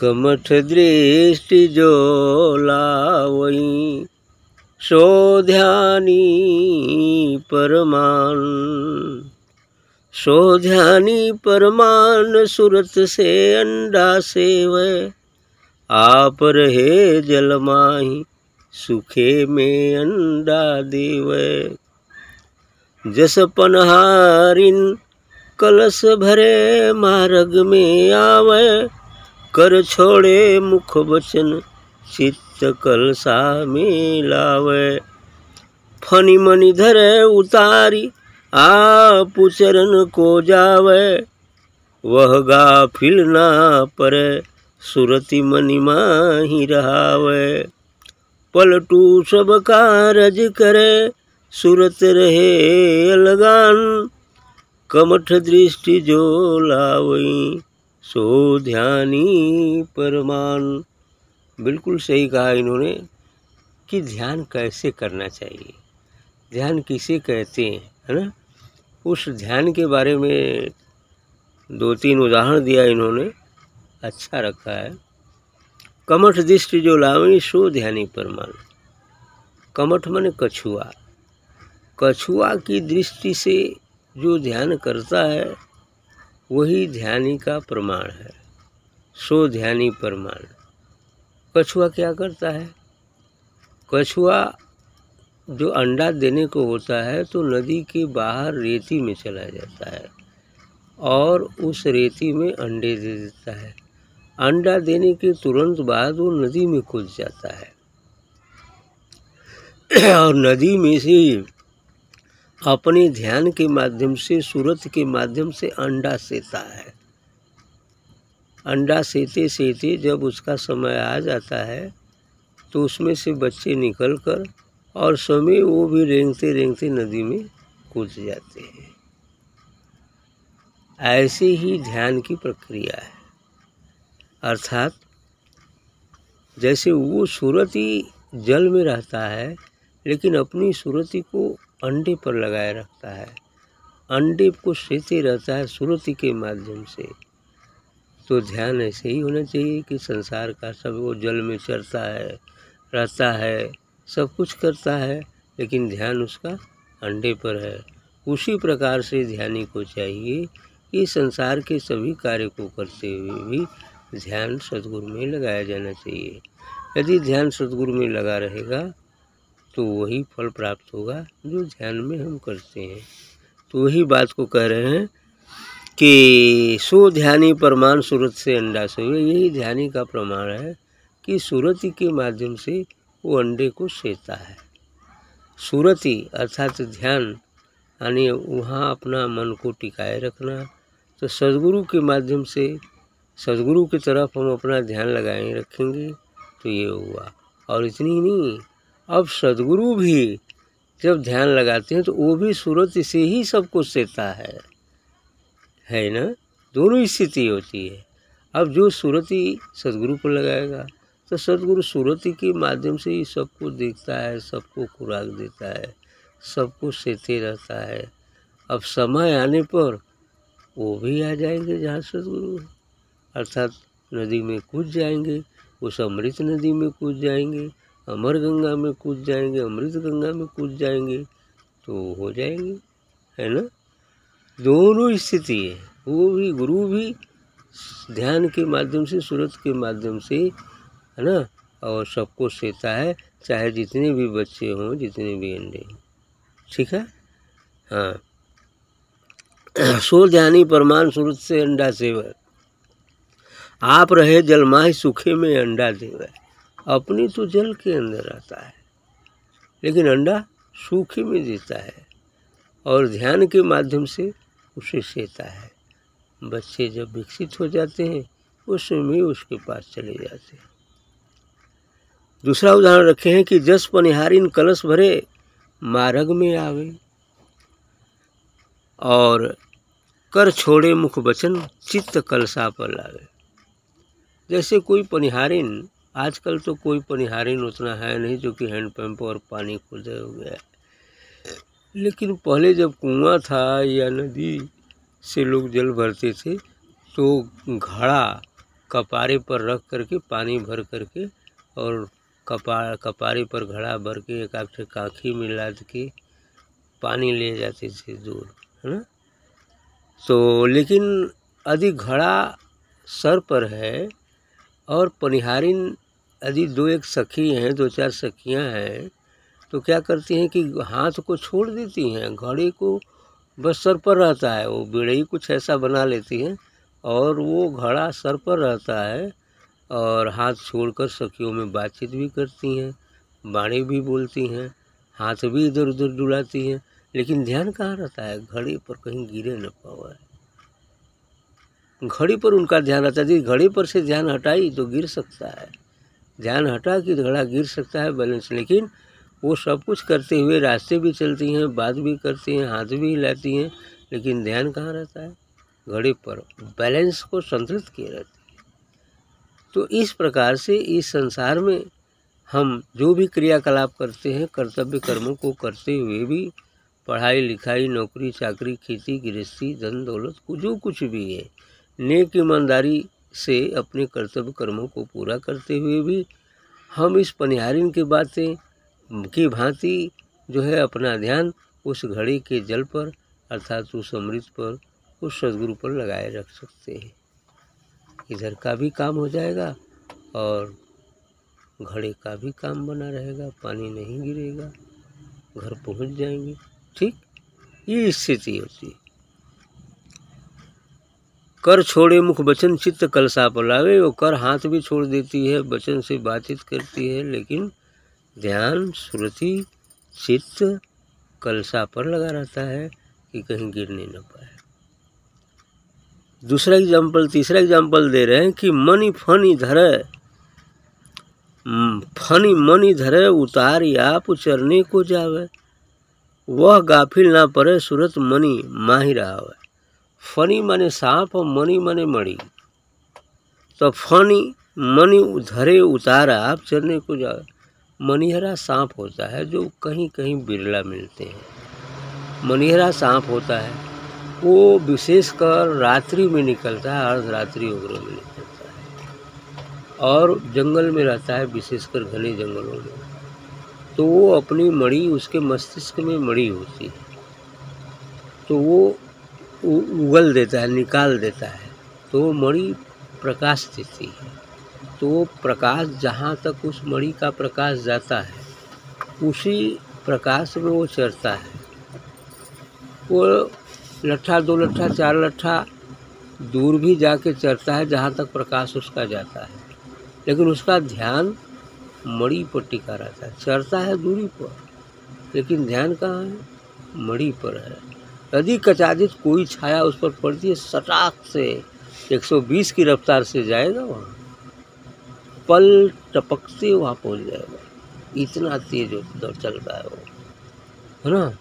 कमठ दृष्टि जो लावई, सो ध्यानी परमान। सो ध्यानी परमान सुरत से अंडा सेव, आप रहे जल माही, सुखे में अंडा देव। जस पनहारिन कलश भरे मार्ग में आवे कर छोड़े मुख बचन चित्त कलसा में लावे। फनी मनी धरे उतारी, आप चरण को जावे। वह गाफिल ना परे, सुरति मनि माही रहावे। पलटू सब कारज करे, सुरत रहे अलगान। कमठ दृष्टि जो लावई सो ध्यानी परमान। बिल्कुल सही कहा इन्होंने कि ध्यान कैसे करना चाहिए। ध्यान किसे कहते हैं, है ना? उस ध्यान के बारे में दो तीन उदाहरण दिया इन्होंने। अच्छा रखा है। कमठ दृष्टि जो लावणी, सो ध्यानी परमान। कमठ मन कछुआ। कछुआ की दृष्टि से जो ध्यान करता है वही ध्यानी का प्रमाण है। सो ध्यानी प्रमाण। कछुआ क्या करता है? कछुआ जो अंडा देने को होता है तो नदी के बाहर रेती में चला जाता है और उस रेती में अंडे दे देता है। अंडा देने के तुरंत बाद वो नदी में कूद जाता है। और नदी में से अपने ध्यान के माध्यम से, सूरत के माध्यम से अंडा सेता है। अंडा सेते सेते जब उसका समय आ जाता है तो उसमें से बच्चे निकल कर और समय वो भी रेंगते रेंगते नदी में कूद जाते हैं। ऐसे ही ध्यान की प्रक्रिया है। अर्थात, जैसे वो सूरत ही जल में रहता है, लेकिन अपनी सूरती को अंडे पर लगाए रखता है। अंडे को सेते रहता है सूरती के माध्यम से। तो ध्यान ऐसे ही होना चाहिए कि संसार का सब वो जल में चरता है, रहता है, सब कुछ करता है, लेकिन ध्यान उसका अंडे पर है। उसी प्रकार से ध्यानी को चाहिए कि संसार के सभी कार्य को करते हुए भी ध्यान सदगुरु में लगाया जाना चाहिए। यदि ध्यान सदगुरु में लगा रहेगा तो वही फल प्राप्त होगा जो ध्यान में हम करते हैं। तो वही बात को कह रहे हैं कि सो ध्यानी प्रमाण सूरत से अंडा से यही ध्यानी का प्रमाण है कि सूरती के माध्यम से वो अंडे को सेता है। सूरती अर्थात ध्यान, यानी वहाँ अपना मन को टिकाए रखना। तो सदगुरु के माध्यम से सदगुरु की तरफ़ हम अपना ध्यान लगाए रखेंगे तो ये हुआ। और इतनी नहीं अब सदगुरु भी जब ध्यान लगाते हैं तो वो भी सूरत से ही सब कुछ सेता है। है ना? दोनों स्थिति होती है। अब जो सूरती सदगुरु पर लगाएगा तो सदगुरु सूरती के माध्यम से ही सबको देखता है सबको खुराक देता है सबको सेते रहता है। अब समय आने पर वो भी आ जाएँगे जहाँ सदगुरु। अर्थात नदी में कूद जाएँगे, उस अमृत नदी में कूद जाएँगे अमर गंगा में कूद जाएँगे अमृत गंगा में कूद जाएँगे तो हो जाएँगे, है ना? दोनों स्थिति है। वो भी, गुरु भी ध्यान के माध्यम से, सूरत के माध्यम से, है ना? और सबको सेता है, चाहे जितने भी बच्चे हों, जितने भी अंडे ठीक है? हाँ। सो ध्यानी परमान सूरत से अंडा सेवर आप रहे जलमाही सूखे में अंडा देवर अपनी तो जल के अंदर रहता है, लेकिन अंडा सूखे में देता है और ध्यान के माध्यम से उसे सेता है। बच्चे जब विकसित हो जाते हैं उस समय उसके पास चले जाते हैं। दूसरा उदाहरण रखे हैं कि जस पनिहारिन कलश भरे मार्ग में आवे और कर छोड़े मुख बचन चित्त कलशा पर लावे। जैसे कोई पनिहारिन आजकल तो कोई पनिहारिन उतना है नहीं जो कि हैंडपम्प और पानी खुदे हो। गया लेकिन पहले जब कुआँ था या नदी से लोग जल भरते थे तो घड़ा कपारे पर रख करके पानी भर करके और कपा, कपारे पर घड़ा भर के एक आध काखी में लाद के पानी ले जाते थे दूर, है ना? तो लेकिन यदि घड़ा सर पर है और पनिहारिन यदि दो एक सखी हैं, दो चार सखियाँ हैं तो क्या करती हैं कि हाथ को छोड़ देती हैं? घड़े को बस सर पर रहता है, वो बेड़ई कुछ ऐसा बना लेती हैं और वो घड़ा सर पर रहता है और हाथ छोड़कर सखियों में बातचीत भी करती हैं, बाणी भी बोलती हैं, हाथ भी इधर उधर डुलाती हैं, लेकिन ध्यान कहाँ रहता है? घड़ी पर कहीं गिरे न पावा घड़ी पर उनका ध्यान रहता है। यदि घड़ी पर से ध्यान हटाई तो गिर सकता है। ध्यान हटा कि घड़ा गिर सकता है बैलेंस, लेकिन वो सब कुछ करते हुए रास्ते भी चलती हैं, बात भी करती हैं, हाथ भी हिलाती हैं, लेकिन ध्यान कहाँ रहता है? घड़े पर। बैलेंस को संतुलित किए रहती है। तो इस प्रकार से इस संसार में हम जो भी क्रियाकलाप करते हैं, कर्तव्य कर्मों को करते हुए भी, पढ़ाई, लिखाई, नौकरी, चाकरी, खेती, गृहस्थी, धन, दौलत, जो कुछ भी है, नेक ईमानदारी से अपने कर्तव्य कर्मों को पूरा करते हुए भी हम इस पनिहारिन की बातें की भांति जो है अपना ध्यान उस घड़ी के जल पर अर्थात उस अमृत पर, उस सदगुरु पर लगाए रख सकते हैं। इधर का भी काम हो जाएगा और घड़े का भी काम बना रहेगा, पानी नहीं गिरेगा, घर पहुँच जाएँगे। ठीक? ये स्थिति होती है। कर छोड़े मुख बचन, चित्त कलसा पलावे, वो कर हाथ भी छोड़ देती है, बचन से बातचीत करती है, लेकिन ध्यान, श्रुति, चित्त कलसा पर लगा रहता है कि कहीं गिरने न पाए। दूसरा एग्ज़ाम्पल तीसरा एग्ज़ाम्पल दे रहे हैं कि मनी फनी धरे फनी मनी धरे उतार आप चरने को जावे। वह गाफिल ना पड़े, सूरत मनी माही रहा फनी माने सांप और मनी माने मड़ी। तो फनी, मनी धरे उतारा, आप चरने को जावे मनिहरा सांप होता है जो कहीं कहीं बिरला मिलते हैं। मनिहरा सांप होता है, वो विशेषकर रात्रि में निकलता है अर्धरात्रि वगैरह में निकलता है। और जंगल में रहता है, विशेषकर घने जंगलों में। तो वो अपनी मड़ी, उसके मस्तिष्क में मड़ी होती है। तो वो उगल देता है, निकाल देता है तो मड़ी प्रकाश देती है। तो प्रकाश जहाँ तक उस मणि का प्रकाश जाता है, उसी प्रकाश में वो चढ़ता है। वो लट्ठा, दो लट्ठा, चार लट्ठा दूर भी जाके चढ़ता है, जहाँ तक प्रकाश उसका जाता है। लेकिन उसका ध्यान मणि पर टिका रहता है चढ़ता है दूरी पर, लेकिन ध्यान कहाँ है? मणि पर है। यदि कचादित कोई छाया उस पर पड़ती है, सटाक से 120 की रफ्तार से जाएगा वहाँ। पल टपकते वहाँ पहुँच जाएगा। इतना तेज दौड़ चल रहा है वो। है ना?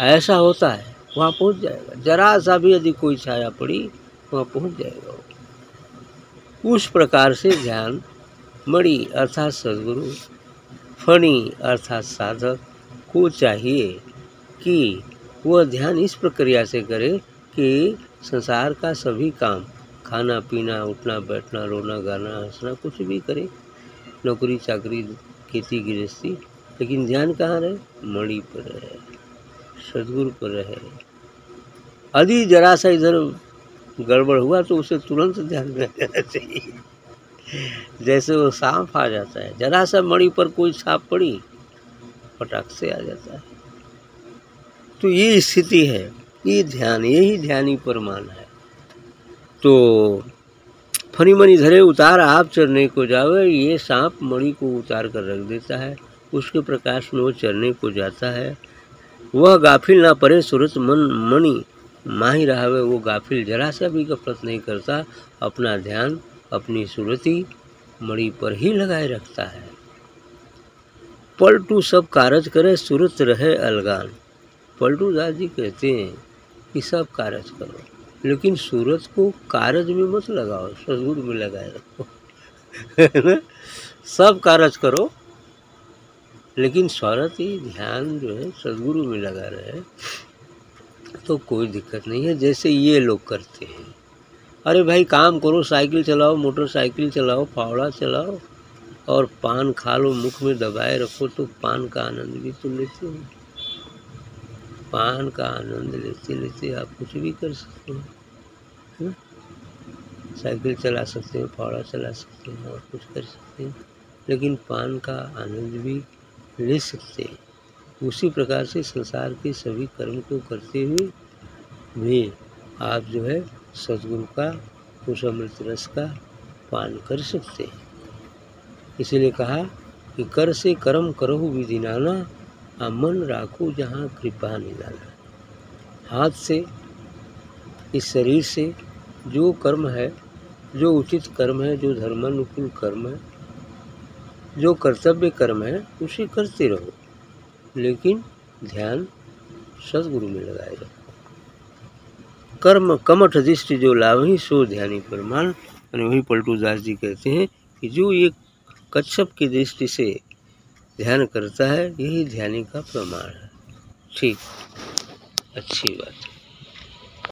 ऐसा होता है, वहाँ पहुँच जाएगा। जरा सा भी यदि कोई छाया पड़ी, वहाँ पहुँच जाएगा वो। उस प्रकार से ध्यान मणि अर्थात सदगुरु, फणी अर्थात साधक को चाहिए कि वह ध्यान इस प्रक्रिया से करे कि संसार का सभी काम, खाना, पीना, उठना, बैठना, रोना, गाना, हंसना, कुछ भी करे। नौकरी, चाकरी, खेती, गृहस्थी, लेकिन ध्यान कहाँ रहे? मणि पर रहे, सदगुरु पर रहे। यदि जरा सा इधर गड़बड़ हुआ तो उसे तुरंत ध्यान में रहना चाहिए। जैसे वो सांप आ जाता है, जरा सा मणि पर कोई छाप पड़ी फटाक से आ जाता है। तो ये स्थिति है, ये ध्यान यही ध्यानी परमान है। तो फनी मनी धरे उतार, आप चरने को जावे ये सांप मणि को उतार कर रख देता है, उसके प्रकाश में वो चरने को जाता है। वह गाफिल ना परे सूरत मन, मणि माही रहावे वो गाफिल जरा सा भी गफलत नहीं करता, अपना ध्यान, अपनी सूरती मणि पर ही लगाए रखता है। पलटू सब कारज करे, सूरत रहे अलगान। पलटू दास जी कहते हैं कि सब कारज करो, लेकिन सूरज को कारज में मत लगाओ, सदगुरु में लगाए रखो। सब कारज करो, लेकिन स्वरत ही ध्यान जो है सदगुरु में लगा रहे। तो कोई दिक्कत नहीं है, जैसे ये लोग करते हैं। अरे भाई, काम करो, साइकिल चलाओ, मोटरसाइकिल चलाओ, फावड़ा चलाओ, और पान खा लो, मुख में दबाए रखो तो पान का आनंद भी तो लेते हो। पान का आनंद लेते लेते आप कुछ भी कर सकते हैं साइकिल चला सकते हैं, फावड़ा चला सकते हैं, और कुछ कर सकते हैं, लेकिन पान का आनंद भी ले सकते हैं। उसी प्रकार से संसार के सभी कर्म को करते हुए भी आप जो है सदगुरु का उस अमृत रस का पान कर सकते हैं। इसीलिए कहा कि कर से कर्म करो विधि नाना मन राखो जहाँ कृपा निदाना हाथ से, इस शरीर से जो कर्म है, जो उचित कर्म है, जो धर्मानुकूल कर्म है, जो कर्तव्य कर्म है, उसे करते रहो। लेकिन ध्यान सदगुरु में लगाए रहो। कर्म कमठ दृष्टि जो लाभ ही सो ध्यानी प्रमाण यानी वही पलटू दास जी कहते हैं कि जो ये कच्छप की दृष्टि से ध्यान करता है यही ध्यानी का प्रमाण है। ठीक। अच्छी बात।